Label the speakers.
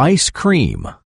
Speaker 1: Ice cream.